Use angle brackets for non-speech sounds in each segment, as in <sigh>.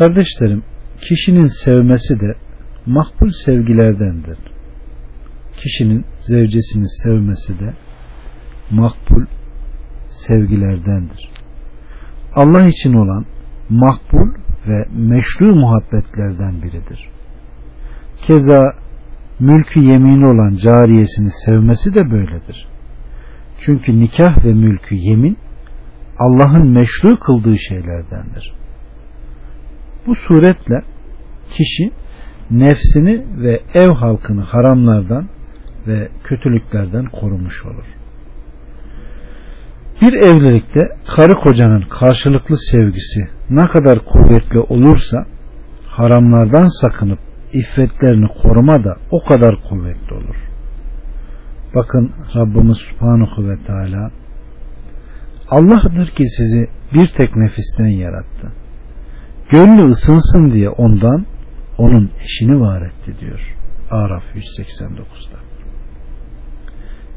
Kardeşlerim, kişinin sevmesi de makbul sevgilerdendir. Kişinin zevcesini sevmesi de makbul sevgilerdendir. Allah için olan makbul ve meşru muhabbetlerden biridir. Keza mülkü yemini olan cariyesini sevmesi de böyledir. Çünkü nikah ve mülkü yemin Allah'ın meşru kıldığı şeylerdendir. Bu suretle kişi nefsini ve ev halkını haramlardan ve kötülüklerden korumuş olur. Bir evlilikte karı kocanın karşılıklı sevgisi ne kadar kuvvetli olursa haramlardan sakınıp iffetlerini koruma da o kadar kuvvetli olur. Bakın Rabbimiz Subhanahu ve Teala Allah'dır ki sizi bir tek nefisten yarattı. Gönlü ısınsın diye ondan onun eşini var etti diyor. Araf 189'da.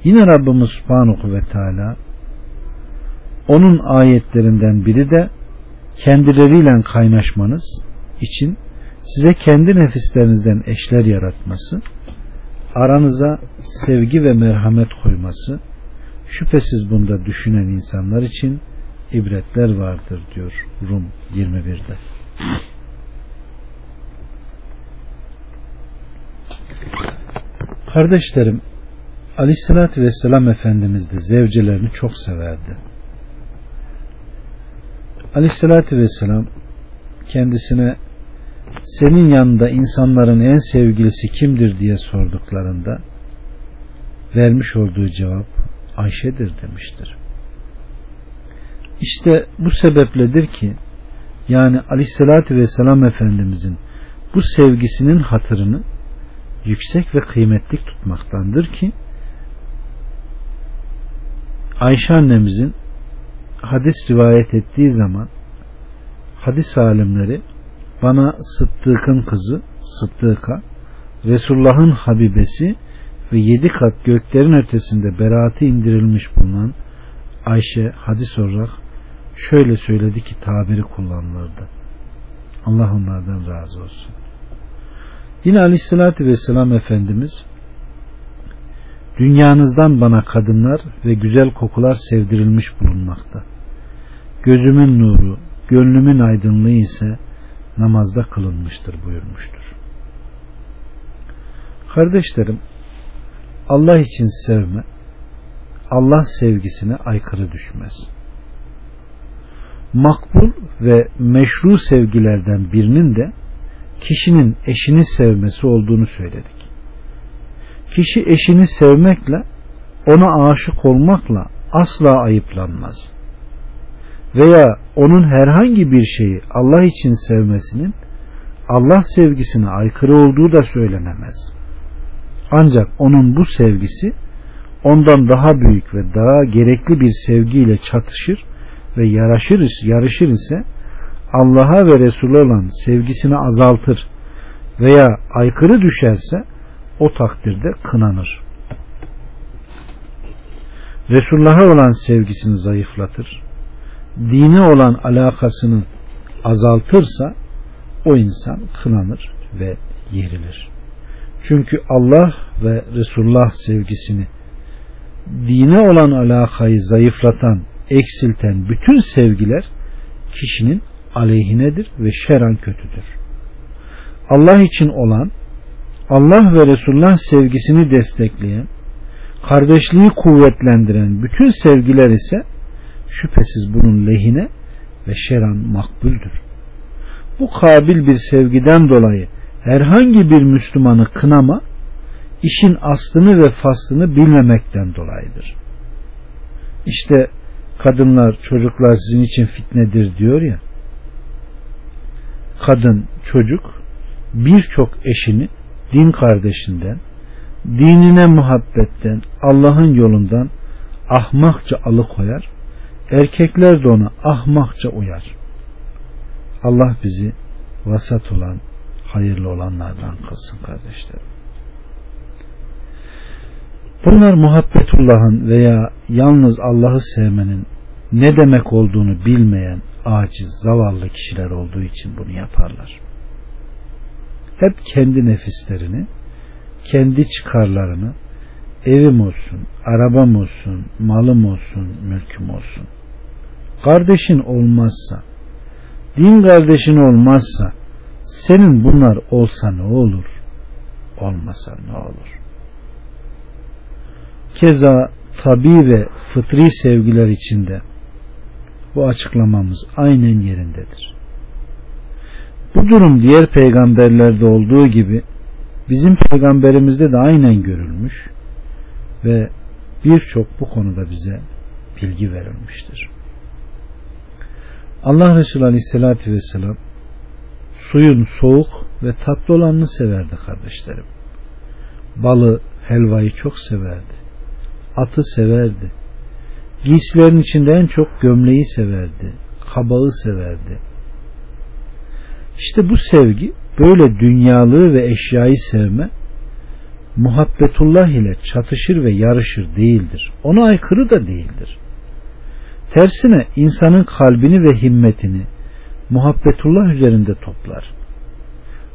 Yine Rabbimiz Subhanahu ve Teala onun ayetlerinden biri de kendileriyle kaynaşmanız için size kendi nefislerinizden eşler yaratması, aranıza sevgi ve merhamet koyması, şüphesiz bunda düşünen insanlar için ibretler vardır diyor Rum 21'de. Kardeşlerim, Aleyhisselatü Vesselam Efendimiz de zevcelerini çok severdi. Aleyhisselatü Vesselam kendisine senin yanında insanların en sevgilisi kimdir diye sorduklarında vermiş olduğu cevap Ayşe'dir demiştir. İşte bu sebepledir ki yani Aleyhisselatü Vesselam Efendimizin bu sevgisinin hatırını yüksek ve kıymetli tutmaktandır ki Ayşe annemizin hadis rivayet ettiği zaman hadis alimleri bana Sıddık'ın kızı Sıddık'a Resulullah'ın Habibesi ve yedi kat göklerin ötesinde beraati indirilmiş bulunan Ayşe hadis olarak şöyle söyledi ki tabiri kullanılırdı. Allah onlardan razı olsun. Yine aleyhissalatü vesselam Efendimiz dünyanızdan bana kadınlar ve güzel kokular sevdirilmiş bulunmakta. Gözümün nuru, gönlümün aydınlığı ise namazda kılınmıştır buyurmuştur. Kardeşlerim, Allah için sevme, Allah sevgisine aykırı düşmez. Makbul ve meşru sevgilerden birinin de kişinin eşini sevmesi olduğunu söyledik. Kişi eşini sevmekle, ona aşık olmakla asla ayıplanmaz. Veya onun herhangi bir şeyi Allah için sevmesinin Allah sevgisine aykırı olduğu da söylenemez. Ancak onun bu sevgisi ondan daha büyük ve daha gerekli bir sevgiyle çatışır ve yaraşır, yarışır ise Allah'a ve Resulü olan sevgisini azaltır veya aykırı düşerse o takdirde kınanır. Resulullah'a olan sevgisini zayıflatır. Dine olan alakasını azaltırsa o insan kınanır ve yerilir. Çünkü Allah ve Resulullah sevgisini dine olan alakayı zayıflatan, eksilten bütün sevgiler kişinin aleyhinedir ve şeran kötüdür. Allah için olan, Allah ve Resulullah sevgisini destekleyen, kardeşliği kuvvetlendiren bütün sevgiler ise şüphesiz bunun lehine ve şeran makbuldür. Bu kabil bir sevgiden dolayı herhangi bir Müslümanı kınama, işin aslını ve faslını bilmemekten dolayıdır. İşte kadınlar, çocuklar sizin için fitnedir diyor ya. Kadın, çocuk birçok eşini din kardeşinden, dinine muhabbetten, Allah'ın yolundan ahmakça alıkoyar. Erkekler de ona ahmakça uyar. Allah bizi vasat olan, hayırlı olanlardan kılsın kardeşlerim. Bunlar muhabbetullah'ın veya yalnız Allah'ı sevmenin ne demek olduğunu bilmeyen aciz, zavallı kişiler olduğu için bunu yaparlar. Hep kendi nefislerini, kendi çıkarlarını, evim olsun, arabam olsun, malım olsun, mülküm olsun. Kardeşin olmazsa, din kardeşin olmazsa, senin bunlar olsa ne olur? Olmasa ne olur? Keza tabi ve fıtri sevgiler içinde bu açıklamamız aynen yerindedir. Bu durum diğer peygamberlerde olduğu gibi bizim peygamberimizde de aynen görülmüş ve birçok bu konuda bize bilgi verilmiştir. Allah Resulü Aleyhisselatü Vesselam suyun soğuk ve tatlı olanını severdi kardeşlerim. Balı, helvayı çok severdi. Atı severdi. Giysilerin içinde en çok gömleği severdi. Kabağı severdi. İşte bu sevgi böyle dünyalığı ve eşyayı sevme muhabbetullah ile çatışır ve yarışır değildir. Ona aykırı da değildir. Tersine insanın kalbini ve himmetini muhabbetullah üzerinde toplar.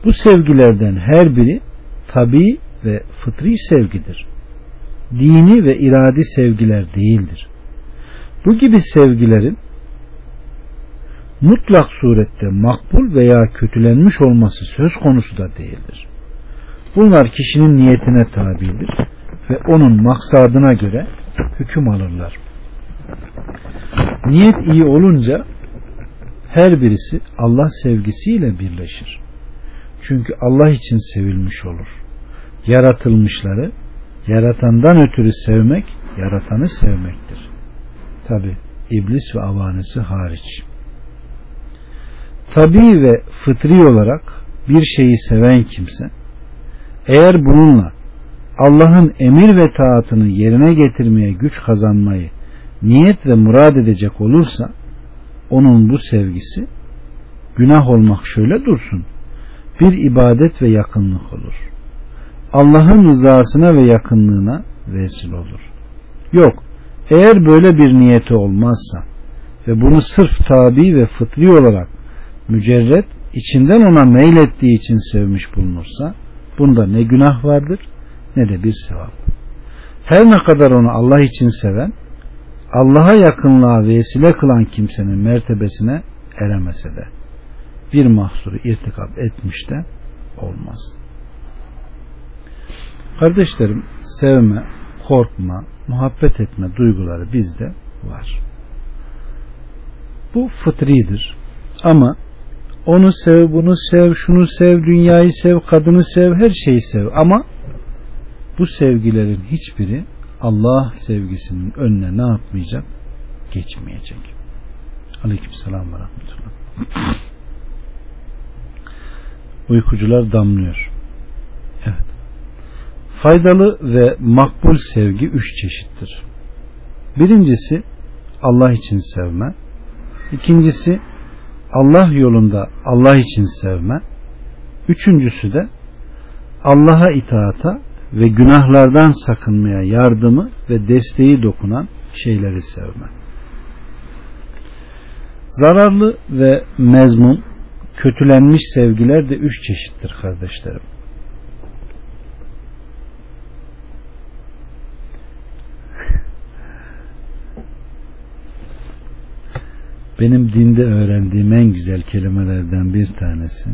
Bu sevgilerden her biri tabi ve fıtri sevgidir. Dini ve iradi sevgiler değildir. Bu gibi sevgilerin mutlak surette makbul veya kötülenmiş olması söz konusu da değildir. Bunlar kişinin niyetine tabidir ve onun maksadına göre hüküm alırlar. Niyet iyi olunca her birisi Allah sevgisiyle birleşir. Çünkü Allah için sevilmiş olur. Yaratılmışları yaratandan ötürü sevmek, yaratanı sevmektir. Tabi iblis ve avanesi hariç. Tabi ve fıtri olarak bir şeyi seven kimse eğer bununla Allah'ın emir ve taatını yerine getirmeye güç kazanmayı niyet ve murad edecek olursa onun bu sevgisi günah olmak şöyle dursun bir ibadet ve yakınlık olur. Allah'ın rızasına ve yakınlığına vesile olur. Yok, eğer böyle bir niyeti olmazsa ve bunu sırf tabi ve fıtri olarak mücerret içinden ona meylettiği için sevmiş bulunursa bunda ne günah vardır ne de bir sevap. Her ne kadar onu Allah için seven Allah'a yakınlığa vesile kılan kimsenin mertebesine eremese de bir mahsuru irtikap etmiş de olmaz. Kardeşlerim sevme, korkma, muhabbet etme duyguları bizde var. Bu fıtridir. Ama onu sev, bunu sev, şunu sev, dünyayı sev, kadını sev, her şeyi sev. Ama bu sevgilerin hiçbiri Allah sevgisinin önüne ne yapmayacak? Geçmeyecek. Aleyküm selam ve rahmetullah. <clears throat> Uykucular damlıyor. Faydalı ve makbul sevgi üç çeşittir. Birincisi Allah için sevme. İkincisi Allah yolunda Allah için sevme. Üçüncüsü de Allah'a itaata ve günahlardan sakınmaya yardımı ve desteği dokunan şeyleri sevme. Zararlı ve mezmun, kötülenmiş sevgiler de üç çeşittir kardeşlerim. Benim dinde öğrendiğim en güzel kelimelerden bir tanesi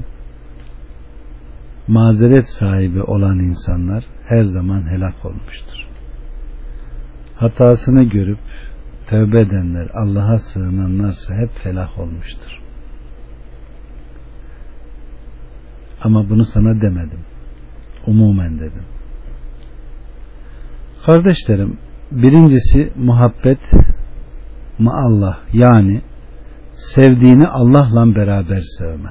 mazeret sahibi olan insanlar her zaman helak olmuştur. Hatasını görüp tövbe edenler, Allah'a sığınanlarsa hep felak olmuştur. Ama bunu sana demedim. Umumen dedim. Kardeşlerim, birincisi muhabbet ma Allah yani sevdiğini Allah'la beraber sevme.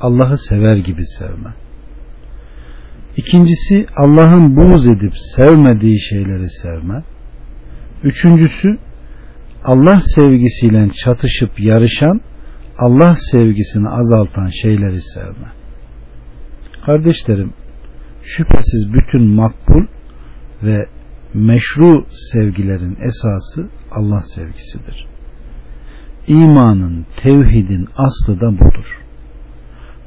Allah'ı sever gibi sevme. İkincisi Allah'ın buğz edip sevmediği şeyleri sevme. Üçüncüsü Allah sevgisiyle çatışıp yarışan Allah sevgisini azaltan şeyleri sevme. Kardeşlerim şüphesiz bütün makbul ve meşru sevgilerin esası Allah sevgisidir. İmanın, tevhidin aslı da budur.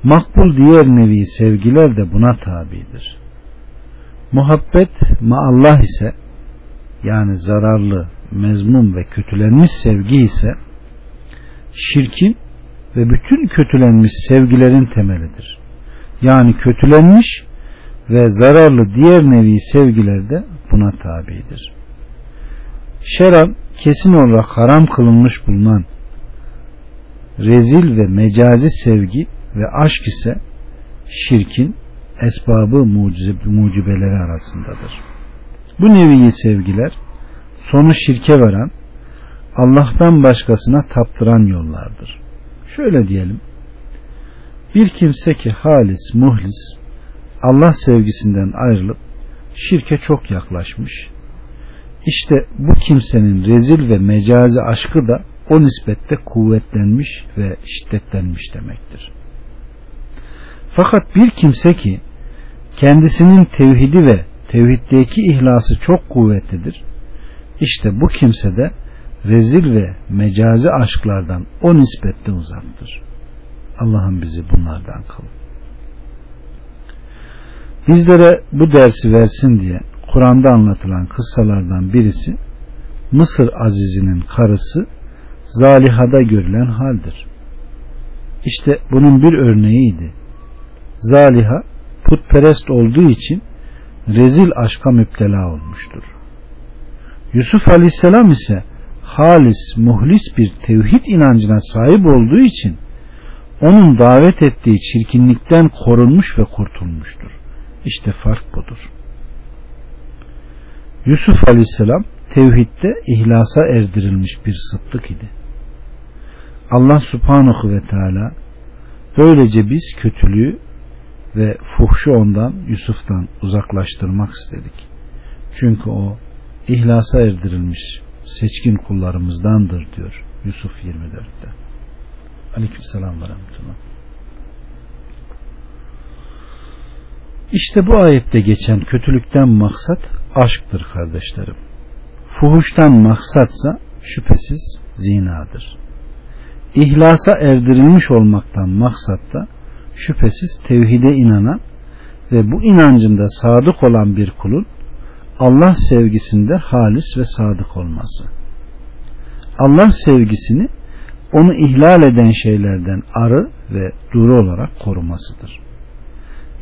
Makbul diğer nevi sevgiler de buna tabidir. Muhabbet ma Allah ise yani zararlı, mezmum ve kötülenmiş sevgi ise şirkin ve bütün kötülenmiş sevgilerin temelidir. Yani kötülenmiş ve zararlı diğer nevi sevgiler de buna tabidir. Şeran kesin olarak haram kılınmış bulunan rezil ve mecazi sevgi ve aşk ise şirkin esbabı mucibeleri arasındadır. Bu nevi sevgiler sonu şirke veren Allah'tan başkasına taptıran yollardır. Şöyle diyelim. Bir kimse ki halis, muhlis, Allah sevgisinden ayrılıp şirke çok yaklaşmış. İşte bu kimsenin rezil ve mecazi aşkı da o nispette kuvvetlenmiş ve şiddetlenmiş demektir. Fakat bir kimse ki kendisinin tevhidi ve tevhiddeki ihlası çok kuvvetlidir. İşte bu kimse de rezil ve mecazi aşklardan o nispette uzaktır. Allah'ım bizi bunlardan kıl. Bizlere bu dersi versin diye Kur'an'da anlatılan kıssalardan birisi Mısır Aziz'inin karısı Zaliha'da görülen haldir. İşte bunun bir örneğiydi. Zaliha putperest olduğu için rezil aşka müptela olmuştur. Yusuf Aleyhisselam ise halis, muhlis bir tevhid inancına sahip olduğu için onun davet ettiği çirkinlikten korunmuş ve kurtulmuştur. İşte fark budur. Yusuf Aleyhisselam tevhidde ihlasa erdirilmiş bir sıddık idi. Allah subhanahu ve teala böylece biz kötülüğü ve fuhşu ondan Yusuf'tan uzaklaştırmak istedik. Çünkü o ihlasa erdirilmiş seçkin kullarımızdandır diyor Yusuf 24'te. Aleykümselam ve rahmetullah. İşte bu ayette geçen kötülükten maksat aşktır kardeşlerim. Fuhuştan maksatsa şüphesiz zinadır. İhlasa erdirilmiş olmaktan maksat da şüphesiz tevhide inanan ve bu inancında sadık olan bir kulun Allah sevgisinde halis ve sadık olması. Allah sevgisini onu ihlal eden şeylerden arı ve duru olarak korumasıdır.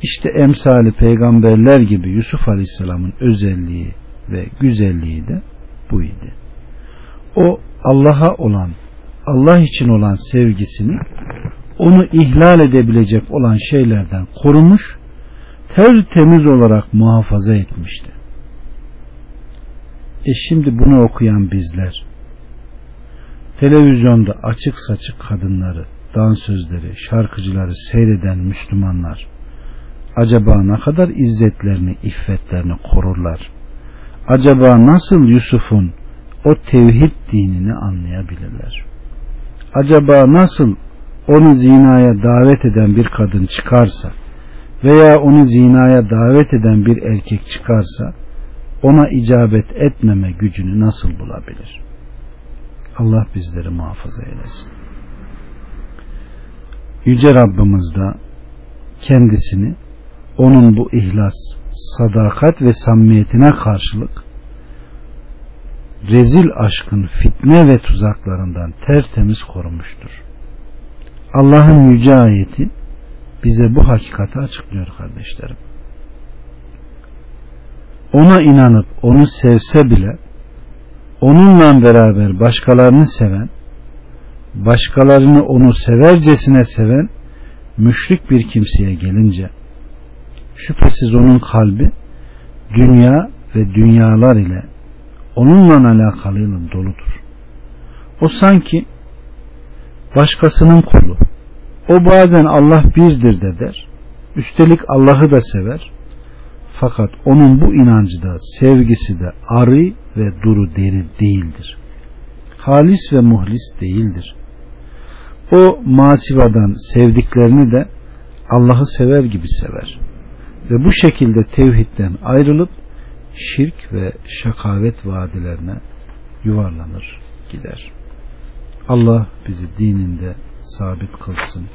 İşte emsali peygamberler gibi Yusuf Aleyhisselam'ın özelliği ve güzelliği de buydu. O Allah'a olan, Allah için olan sevgisini onu ihlal edebilecek olan şeylerden korumuş, tertemiz olarak muhafaza etmişti. E şimdi bunu okuyan bizler, televizyonda açık saçık kadınları, dansözleri, şarkıcıları seyreden Müslümanlar, acaba ne kadar izzetlerini, iffetlerini korurlar? Acaba nasıl Yusuf'un o tevhid dinini anlayabilirler? Acaba nasıl onu zinaya davet eden bir kadın çıkarsa veya onu zinaya davet eden bir erkek çıkarsa ona icabet etmeme gücünü nasıl bulabilir? Allah bizleri muhafaza eylesin. Yüce Rabbimiz de kendisini onun bu ihlas, sadakat ve samimiyetine karşılık rezil aşkın fitne ve tuzaklarından tertemiz korumuştur. Allah'ın yüce ayeti bize bu hakikati açıklıyor kardeşlerim. Ona inanıp onu sevse bile onunla beraber başkalarını seven, başkalarını onu severcesine seven müşrik bir kimseye gelince şüphesiz onun kalbi dünya ve dünyalar ile onunla alakalı doludur. O sanki başkasının kulu. O bazen Allah birdir de der. Üstelik Allah'ı da sever. Fakat onun bu inancı da sevgisi de arı ve duru deri değildir. Halis ve muhlis değildir. O masivadan sevdiklerini de Allah'ı sever gibi sever. Ve bu şekilde tevhidden ayrılıp şirk ve şakavet vadilerine yuvarlanır gider. Allah bizi dininde sabit kılsın.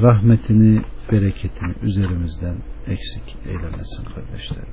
Rahmetini, bereketini üzerimizden eksik eylemesin kardeşlerim.